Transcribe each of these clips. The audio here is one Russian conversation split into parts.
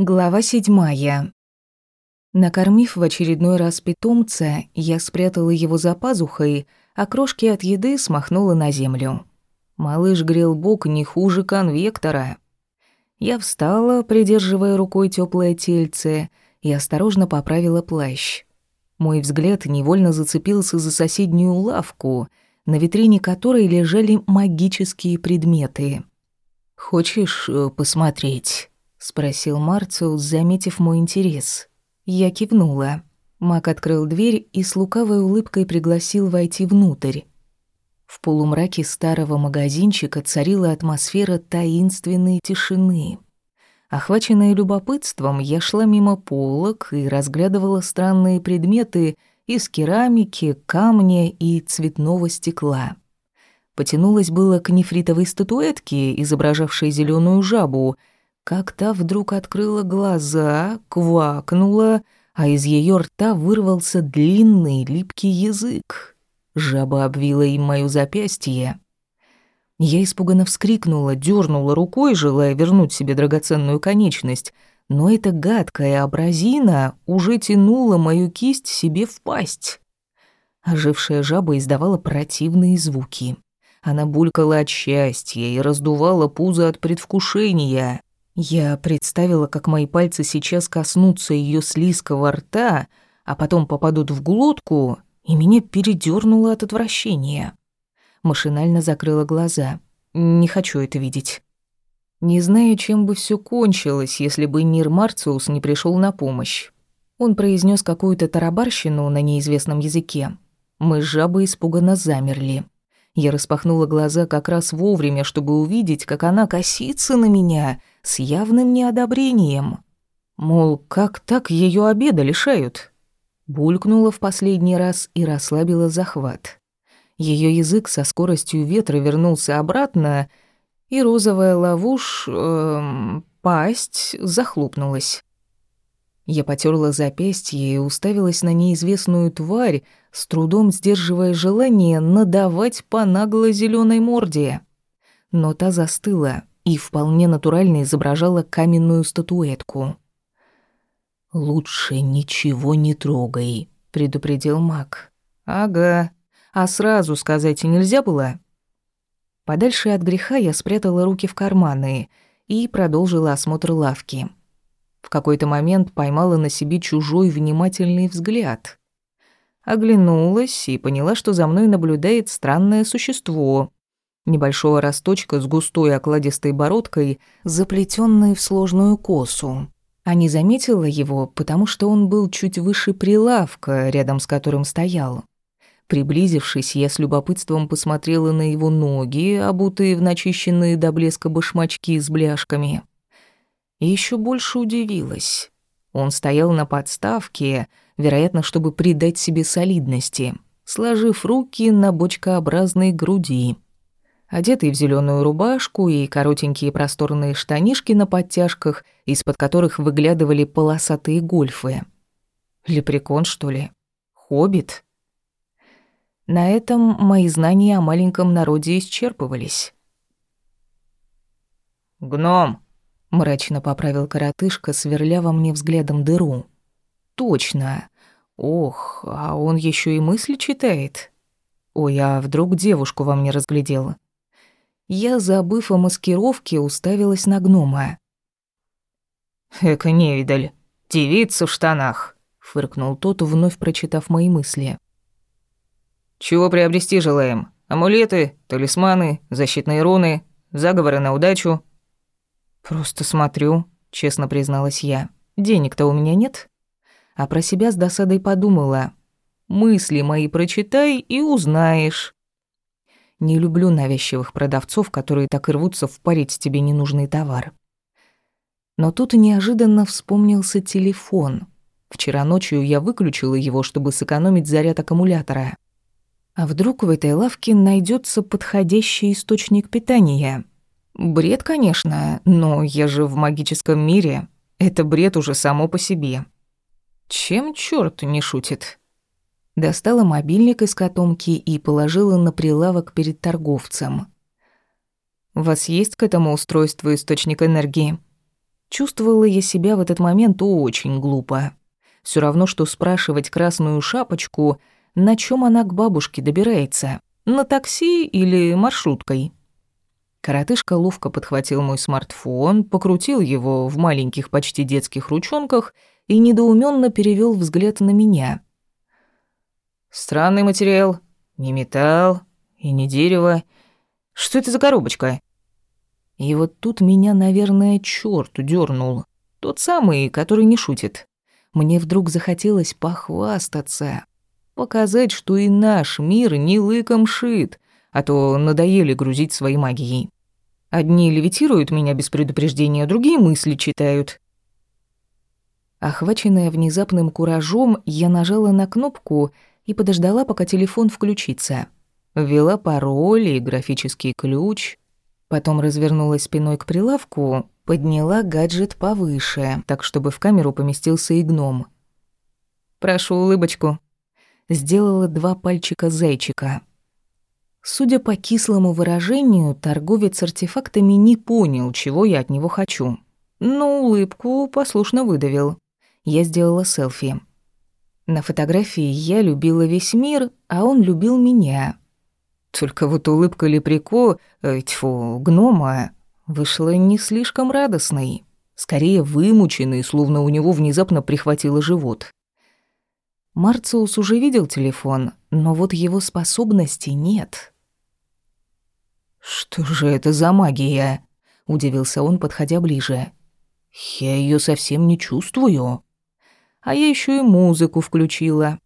Глава седьмая. Накормив в очередной раз питомца, я спрятала его за пазухой, а крошки от еды смахнула на землю. Малыш грел бок не хуже конвектора. Я встала, придерживая рукой теплое тельце, и осторожно поправила плащ. Мой взгляд невольно зацепился за соседнюю лавку, на витрине которой лежали магические предметы. «Хочешь э, посмотреть?» — спросил Марциус, заметив мой интерес. Я кивнула. Мак открыл дверь и с лукавой улыбкой пригласил войти внутрь. В полумраке старого магазинчика царила атмосфера таинственной тишины. Охваченная любопытством, я шла мимо полок и разглядывала странные предметы из керамики, камня и цветного стекла. Потянулась было к нефритовой статуэтке, изображавшей зеленую жабу, как та вдруг открыла глаза, квакнула, а из ее рта вырвался длинный липкий язык. Жаба обвила им моё запястье. Я испуганно вскрикнула, дернула рукой, желая вернуть себе драгоценную конечность, но эта гадкая абразина уже тянула мою кисть себе в пасть. Ожившая жаба издавала противные звуки. Она булькала от счастья и раздувала пузо от предвкушения. Я представила, как мои пальцы сейчас коснутся ее слизкого рта, а потом попадут в глотку, и меня передёрнуло от отвращения. Машинально закрыла глаза. Не хочу это видеть. Не знаю, чем бы все кончилось, если бы Нир Марциус не пришел на помощь. Он произнес какую-то тарабарщину на неизвестном языке. Мы с жабой испуганно замерли. Я распахнула глаза как раз вовремя, чтобы увидеть, как она косится на меня с явным неодобрением. Мол, как так ее обеда лишают? Булькнула в последний раз и расслабила захват. Ее язык со скоростью ветра вернулся обратно, и розовая ловушь... Э, пасть захлопнулась. Я потерла запястье и уставилась на неизвестную тварь, с трудом сдерживая желание надавать по нагло зеленой морде. Но та застыла и вполне натурально изображала каменную статуэтку. «Лучше ничего не трогай», — предупредил маг. «Ага. А сразу сказать нельзя было?» Подальше от греха я спрятала руки в карманы и продолжила осмотр лавки. В какой-то момент поймала на себе чужой внимательный взгляд. Оглянулась и поняла, что за мной наблюдает странное существо. Небольшого росточка с густой окладистой бородкой, заплетённой в сложную косу. А не заметила его, потому что он был чуть выше прилавка, рядом с которым стоял. Приблизившись, я с любопытством посмотрела на его ноги, обутые в начищенные до блеска башмачки с бляшками и еще больше удивилась. Он стоял на подставке, вероятно, чтобы придать себе солидности, сложив руки на бочкообразной груди. Одетый в зеленую рубашку и коротенькие просторные штанишки на подтяжках, из-под которых выглядывали полосатые гольфы. Лепрекон, что ли? Хоббит? На этом мои знания о маленьком народе исчерпывались. «Гном!» Мрачно поправил коротышка, сверля во мне взглядом дыру. Точно. Ох, а он еще и мысли читает. Ой, а вдруг девушку во мне разглядела? Я, забыв о маскировке, уставилась на гнома. «Эка невидаль, девица в штанах», — фыркнул тот, вновь прочитав мои мысли. «Чего приобрести желаем? Амулеты, талисманы, защитные руны, заговоры на удачу?» «Просто смотрю», — честно призналась я. «Денег-то у меня нет». А про себя с досадой подумала. «Мысли мои прочитай и узнаешь». Не люблю навязчивых продавцов, которые так и рвутся впарить тебе ненужный товар. Но тут неожиданно вспомнился телефон. Вчера ночью я выключила его, чтобы сэкономить заряд аккумулятора. А вдруг в этой лавке найдется подходящий источник питания? Бред, конечно, но я же в магическом мире. Это бред уже само по себе. Чем чёрт не шутит? Достала мобильник из котомки и положила на прилавок перед торговцем. «У вас есть к этому устройству источник энергии?» Чувствовала я себя в этот момент очень глупо. Все равно, что спрашивать красную шапочку, на чем она к бабушке добирается. На такси или маршруткой. Коротышка ловко подхватил мой смартфон, покрутил его в маленьких почти детских ручонках и недоуменно перевел взгляд на меня. «Странный материал. Не металл и не дерево. Что это за коробочка?» И вот тут меня, наверное, чёрт дернул. Тот самый, который не шутит. Мне вдруг захотелось похвастаться, показать, что и наш мир не лыком шит, а то надоели грузить своей магией. Одни левитируют меня без предупреждения, другие мысли читают. Охваченная внезапным куражом, я нажала на кнопку и подождала, пока телефон включится. Ввела пароль и графический ключ, потом развернулась спиной к прилавку, подняла гаджет повыше, так чтобы в камеру поместился и гном. «Прошу улыбочку», сделала два пальчика зайчика. Судя по кислому выражению, торговец артефактами не понял, чего я от него хочу. Но улыбку послушно выдавил. Я сделала селфи. На фотографии я любила весь мир, а он любил меня. Только вот улыбка Леприко, э, тьфу, гнома, вышла не слишком радостной. Скорее вымученной, словно у него внезапно прихватило живот. Марциус уже видел телефон, но вот его способностей нет. «Что же это за магия?» – удивился он, подходя ближе. «Я ее совсем не чувствую». А я еще и музыку включила.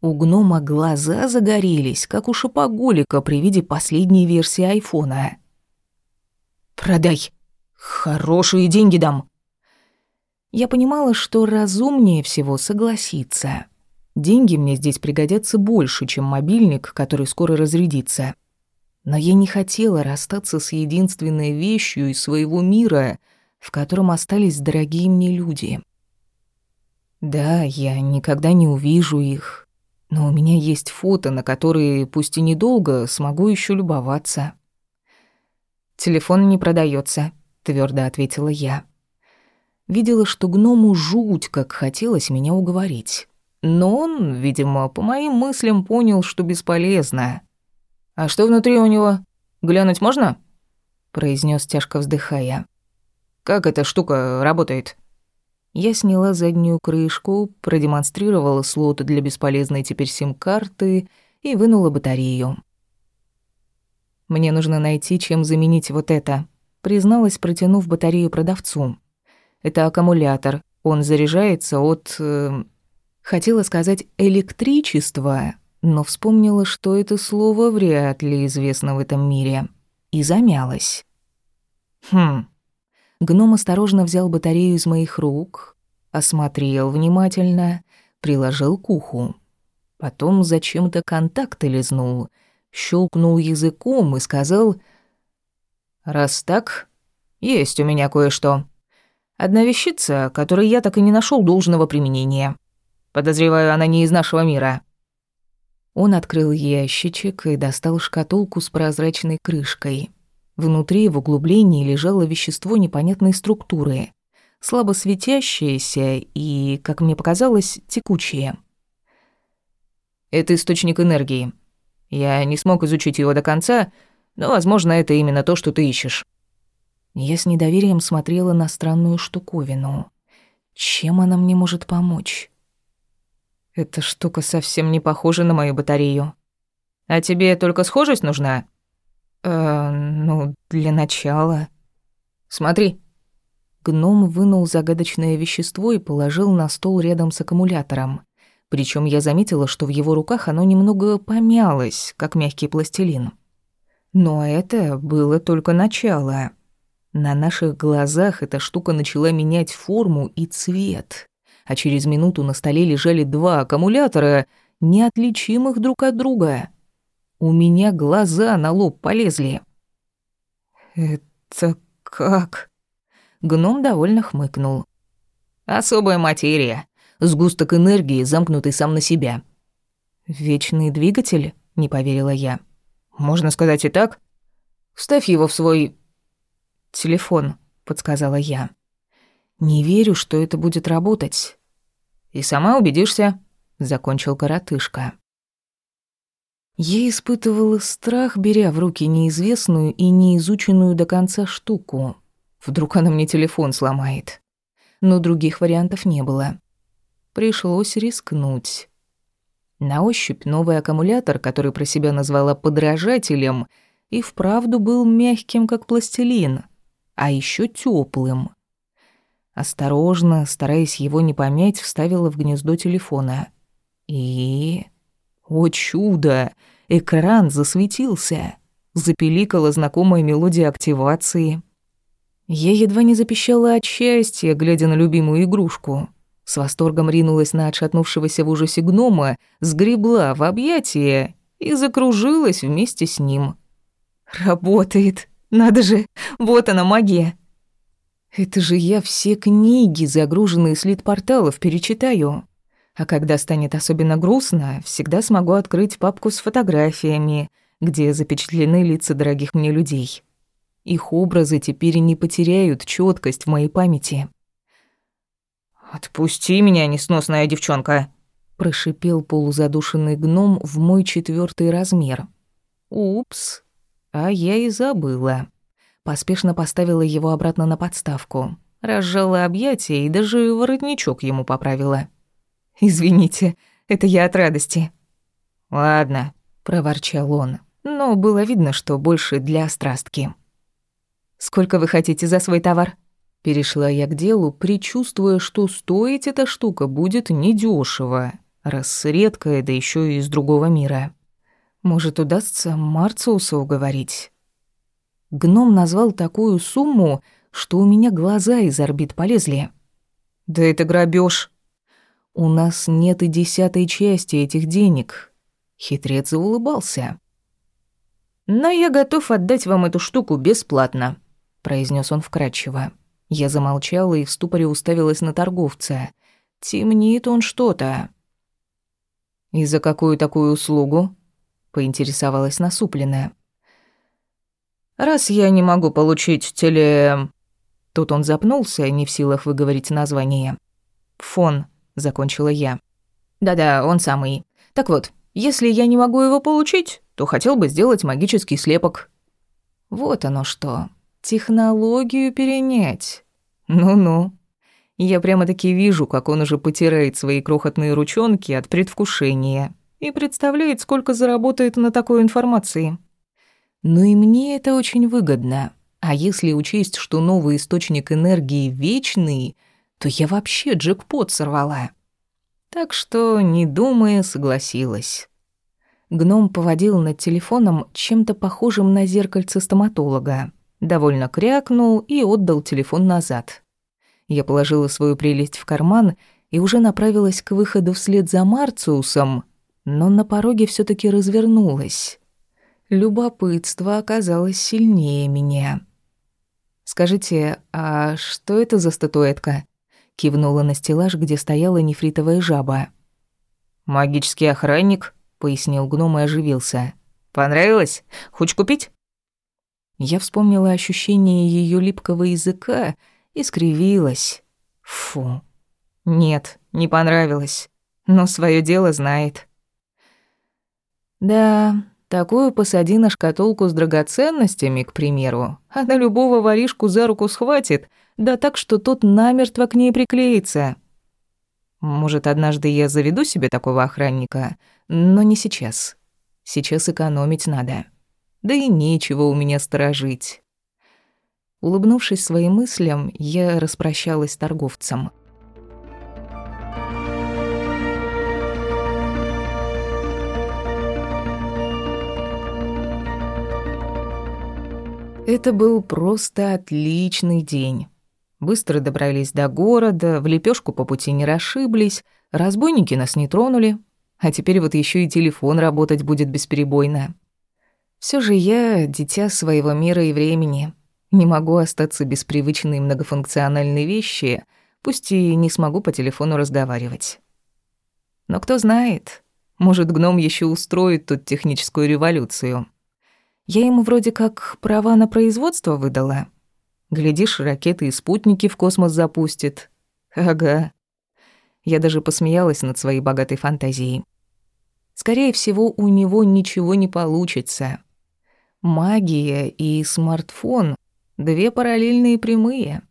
У гнома глаза загорелись, как у шопоголика при виде последней версии айфона. «Продай. Хорошие деньги дам». Я понимала, что разумнее всего согласиться. Деньги мне здесь пригодятся больше, чем мобильник, который скоро разрядится. Но я не хотела расстаться с единственной вещью из своего мира, в котором остались дорогие мне люди. Да, я никогда не увижу их, но у меня есть фото, на которые, пусть и недолго, смогу еще любоваться. «Телефон не продается, твердо ответила я. Видела, что гному жуть, как хотелось меня уговорить. Но он, видимо, по моим мыслям понял, что бесполезно. «А что внутри у него? Глянуть можно?» произнес тяжко вздыхая. «Как эта штука работает?» Я сняла заднюю крышку, продемонстрировала слот для бесполезной теперь сим-карты и вынула батарею. «Мне нужно найти, чем заменить вот это», призналась, протянув батарею продавцу. «Это аккумулятор. Он заряжается от...» э, Хотела сказать «электричество», но вспомнила, что это слово вряд ли известно в этом мире, и замялась. «Хм». Гном осторожно взял батарею из моих рук, осмотрел внимательно, приложил к уху. Потом зачем-то контакты лизнул, щелкнул языком и сказал «Раз так, есть у меня кое-что. Одна вещица, которой я так и не нашел должного применения». Подозреваю, она не из нашего мира». Он открыл ящичек и достал шкатулку с прозрачной крышкой. Внутри в углублении лежало вещество непонятной структуры, слабо светящееся и, как мне показалось, текучее. «Это источник энергии. Я не смог изучить его до конца, но, возможно, это именно то, что ты ищешь». Я с недоверием смотрела на странную штуковину. Чем она мне может помочь? Эта штука совсем не похожа на мою батарею. А тебе только схожесть нужна? Э, ну, для начала. Смотри. Гном вынул загадочное вещество и положил на стол рядом с аккумулятором. Причем я заметила, что в его руках оно немного помялось, как мягкий пластилин. Но это было только начало. На наших глазах эта штука начала менять форму и цвет а через минуту на столе лежали два аккумулятора, неотличимых друг от друга. У меня глаза на лоб полезли. «Это как?» Гном довольно хмыкнул. «Особая материя. Сгусток энергии, замкнутый сам на себя». «Вечный двигатель?» — не поверила я. «Можно сказать и так. Вставь его в свой...» «Телефон», — подсказала я. Не верю, что это будет работать. И сама убедишься, закончил коротышка. Я испытывала страх, беря в руки неизвестную и неизученную до конца штуку. Вдруг она мне телефон сломает. Но других вариантов не было. Пришлось рискнуть. На ощупь новый аккумулятор, который про себя назвала подражателем, и вправду был мягким, как пластилин, а еще теплым. Осторожно, стараясь его не помять, вставила в гнездо телефона. И... О чудо! Экран засветился. Запеликала знакомая мелодия активации. Я едва не запищала от счастья, глядя на любимую игрушку. С восторгом ринулась на отшатнувшегося в ужасе гнома, сгребла в объятия и закружилась вместе с ним. «Работает! Надо же! Вот она, магия!» Это же я все книги, загруженные с лид-порталов, перечитаю. А когда станет особенно грустно, всегда смогу открыть папку с фотографиями, где запечатлены лица дорогих мне людей. Их образы теперь не потеряют четкость в моей памяти. «Отпусти меня, несносная девчонка!» Прошипел полузадушенный гном в мой четвертый размер. «Упс, а я и забыла». Поспешно поставила его обратно на подставку. Разжала объятия и даже воротничок ему поправила. «Извините, это я от радости». «Ладно», — проворчал он, но было видно, что больше для страстки. «Сколько вы хотите за свой товар?» Перешла я к делу, предчувствуя, что стоить эта штука будет недешево, раз редкая, да еще и из другого мира. Может, удастся Марциуса уговорить? Гном назвал такую сумму, что у меня глаза из орбит полезли. «Да это грабеж. «У нас нет и десятой части этих денег». Хитрец улыбался. «Но я готов отдать вам эту штуку бесплатно», — произнес он вкратчиво. Я замолчала и в ступоре уставилась на торговца. Темнит он что-то. «И за какую такую услугу?» — поинтересовалась насупленная. Раз я не могу получить теле...» Тут он запнулся, не в силах выговорить название. «Фон», — закончила я. «Да-да, он самый. Так вот, если я не могу его получить, то хотел бы сделать магический слепок». Вот оно что. Технологию перенять. Ну-ну. Я прямо-таки вижу, как он уже потирает свои крохотные ручонки от предвкушения и представляет, сколько заработает на такой информации. Но и мне это очень выгодно. А если учесть, что новый источник энергии вечный, то я вообще джекпот сорвала. Так что, не думая, согласилась. Гном поводил над телефоном чем-то похожим на зеркальце стоматолога. Довольно крякнул и отдал телефон назад. Я положила свою прелесть в карман и уже направилась к выходу вслед за Марциусом, но на пороге все таки развернулась. Любопытство оказалось сильнее меня. «Скажите, а что это за статуэтка?» Кивнула на стеллаж, где стояла нефритовая жаба. «Магический охранник», — пояснил гном и оживился. «Понравилось? Хочешь купить?» Я вспомнила ощущение ее липкого языка и скривилась. Фу. Нет, не понравилось. Но свое дело знает. Да, Такую посади на шкатулку с драгоценностями, к примеру. Она любого воришку за руку схватит, да так, что тот намертво к ней приклеится. Может, однажды я заведу себе такого охранника, но не сейчас. Сейчас экономить надо. Да и нечего у меня сторожить. Улыбнувшись своим мыслям, я распрощалась с торговцем. Это был просто отличный день. Быстро добрались до города, в лепешку по пути не расшиблись, разбойники нас не тронули, а теперь вот еще и телефон работать будет бесперебойно. Все же я дитя своего мира и времени. Не могу остаться без привычной многофункциональной вещи, пусть и не смогу по телефону разговаривать. Но кто знает, может, гном еще устроит тут техническую революцию. Я ему вроде как права на производство выдала. Глядишь, ракеты и спутники в космос запустит. Ага. Я даже посмеялась над своей богатой фантазией. Скорее всего, у него ничего не получится. Магия и смартфон — две параллельные прямые.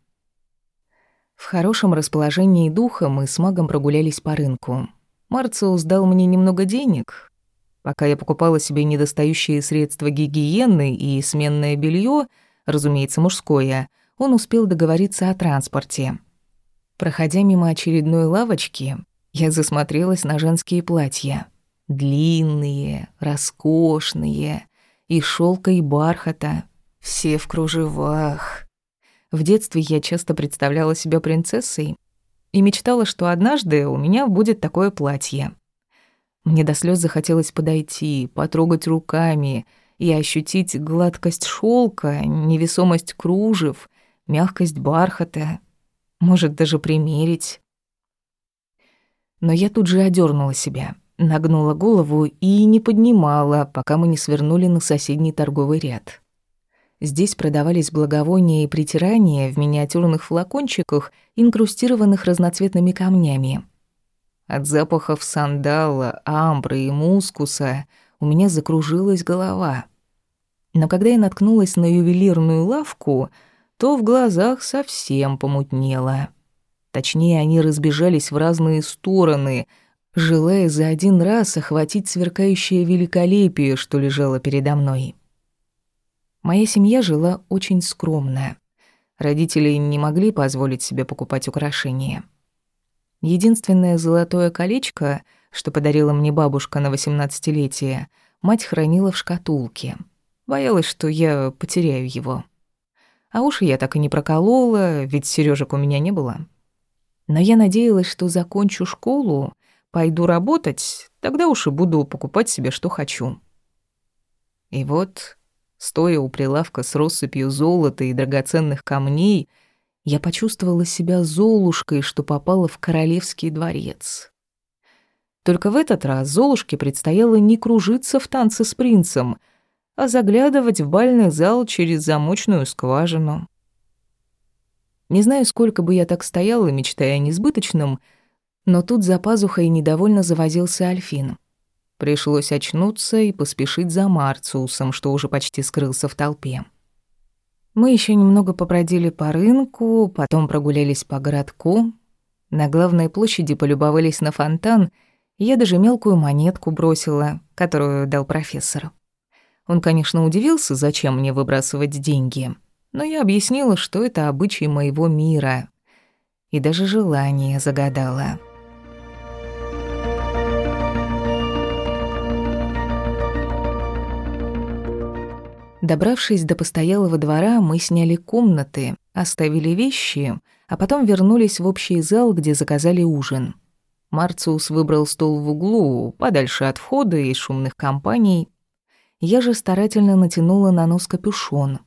В хорошем расположении духа мы с магом прогулялись по рынку. Марциус дал мне немного денег. Пока я покупала себе недостающие средства гигиены и сменное белье, разумеется, мужское, он успел договориться о транспорте. Проходя мимо очередной лавочки, я засмотрелась на женские платья. Длинные, роскошные, и шелка и бархата, все в кружевах. В детстве я часто представляла себя принцессой и мечтала, что однажды у меня будет такое платье. Мне до слез захотелось подойти, потрогать руками и ощутить гладкость шелка, невесомость кружев, мягкость бархата, может, даже примерить. Но я тут же одернула себя, нагнула голову и не поднимала, пока мы не свернули на соседний торговый ряд. Здесь продавались благовония и притирания в миниатюрных флакончиках, инкрустированных разноцветными камнями. От запахов сандала, амбры и мускуса у меня закружилась голова. Но когда я наткнулась на ювелирную лавку, то в глазах совсем помутнело. Точнее, они разбежались в разные стороны, желая за один раз охватить сверкающее великолепие, что лежало передо мной. Моя семья жила очень скромно. Родители не могли позволить себе покупать украшения. Единственное золотое колечко, что подарила мне бабушка на восемнадцатилетие, мать хранила в шкатулке. Боялась, что я потеряю его. А уши я так и не проколола, ведь сережек у меня не было. Но я надеялась, что закончу школу, пойду работать, тогда уж и буду покупать себе, что хочу. И вот Стоя у прилавка с россыпью золота и драгоценных камней, я почувствовала себя золушкой, что попала в королевский дворец. Только в этот раз Золушке предстояло не кружиться в танце с принцем, а заглядывать в бальный зал через замочную скважину. Не знаю, сколько бы я так стояла, мечтая о несбыточном, но тут за пазухой недовольно завозился Альфин. Пришлось очнуться и поспешить за Марциусом, что уже почти скрылся в толпе. Мы еще немного побродили по рынку, потом прогулялись по городку. На главной площади полюбовались на фонтан, я даже мелкую монетку бросила, которую дал профессор. Он, конечно, удивился, зачем мне выбрасывать деньги, но я объяснила, что это обычай моего мира, и даже желание загадала. Добравшись до постоялого двора, мы сняли комнаты, оставили вещи, а потом вернулись в общий зал, где заказали ужин. Марциус выбрал стол в углу, подальше от входа и шумных компаний. Я же старательно натянула на нос капюшон.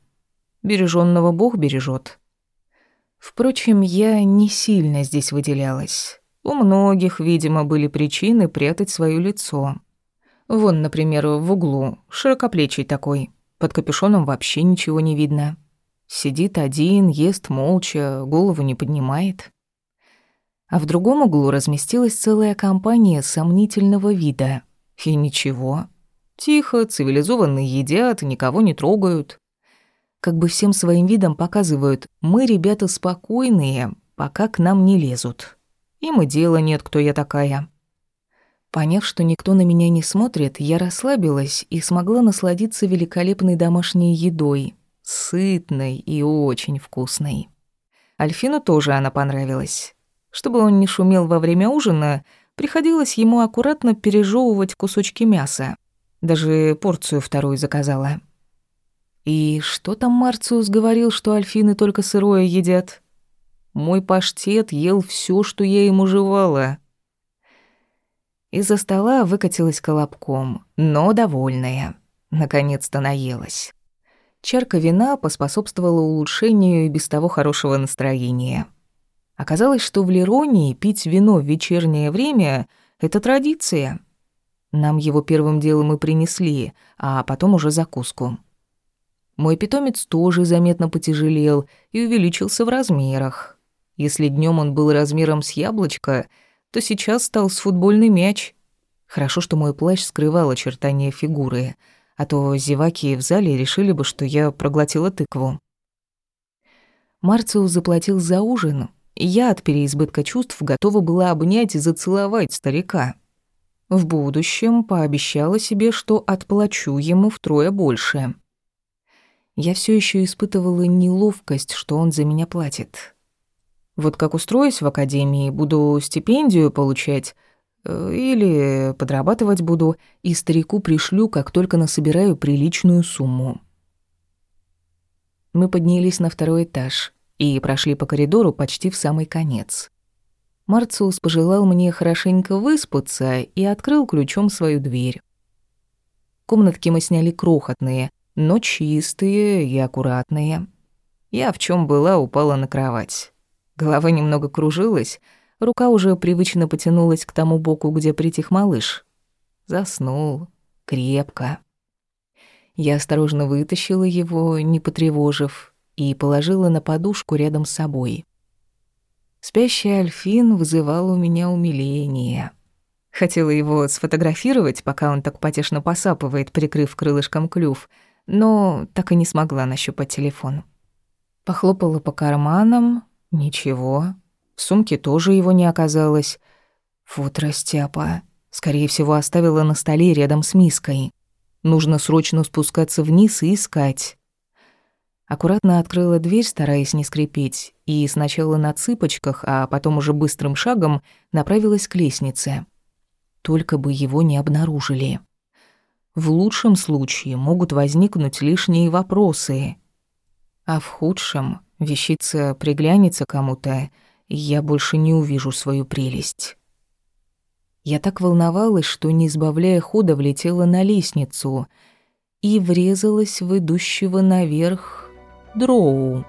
Бережённого Бог бережет. Впрочем, я не сильно здесь выделялась. У многих, видимо, были причины прятать своё лицо. Вон, например, в углу, широкоплечий такой — под капюшоном вообще ничего не видно. Сидит один, ест молча, голову не поднимает. А в другом углу разместилась целая компания сомнительного вида. И ничего. Тихо, цивилизованно едят, никого не трогают. Как бы всем своим видом показывают, мы ребята спокойные, пока к нам не лезут. Им и дела нет, кто я такая. Поняв, что никто на меня не смотрит, я расслабилась и смогла насладиться великолепной домашней едой, сытной и очень вкусной. Альфину тоже она понравилась. Чтобы он не шумел во время ужина, приходилось ему аккуратно пережевывать кусочки мяса. Даже порцию вторую заказала. И что там Марциус говорил, что альфины только сырое едят? Мой паштет ел все, что я ему жевала. Из-за стола выкатилась колобком, но довольная. Наконец-то наелась. Чарка вина поспособствовала улучшению и без того хорошего настроения. Оказалось, что в Леронии пить вино в вечернее время — это традиция. Нам его первым делом и принесли, а потом уже закуску. Мой питомец тоже заметно потяжелел и увеличился в размерах. Если днем он был размером с яблочко, то сейчас стал с футбольный мяч. Хорошо, что мой плащ скрывал очертания фигуры, а то зеваки в зале решили бы, что я проглотила тыкву. Марциус заплатил за ужин, я от переизбытка чувств готова была обнять и зацеловать старика. В будущем пообещала себе, что отплачу ему втрое больше. Я все еще испытывала неловкость, что он за меня платит. Вот как устроюсь в академии, буду стипендию получать э, или подрабатывать буду, и старику пришлю, как только насобираю приличную сумму. Мы поднялись на второй этаж и прошли по коридору почти в самый конец. Марциус пожелал мне хорошенько выспаться и открыл ключом свою дверь. Комнатки мы сняли крохотные, но чистые и аккуратные. Я в чем была, упала на кровать. Голова немного кружилась, рука уже привычно потянулась к тому боку, где притих малыш. Заснул. Крепко. Я осторожно вытащила его, не потревожив, и положила на подушку рядом с собой. Спящий Альфин вызывал у меня умиление. Хотела его сфотографировать, пока он так потешно посапывает, прикрыв крылышком клюв — но так и не смогла нащупать телефон. Похлопала по карманам. Ничего. В сумке тоже его не оказалось. Фу, растяпа. Скорее всего, оставила на столе рядом с миской. Нужно срочно спускаться вниз и искать. Аккуратно открыла дверь, стараясь не скрипеть, и сначала на цыпочках, а потом уже быстрым шагом направилась к лестнице. Только бы его не обнаружили. В лучшем случае могут возникнуть лишние вопросы. А в худшем вещица приглянется кому-то, и я больше не увижу свою прелесть. Я так волновалась, что, не избавляя хода, влетела на лестницу и врезалась в идущего наверх дроу.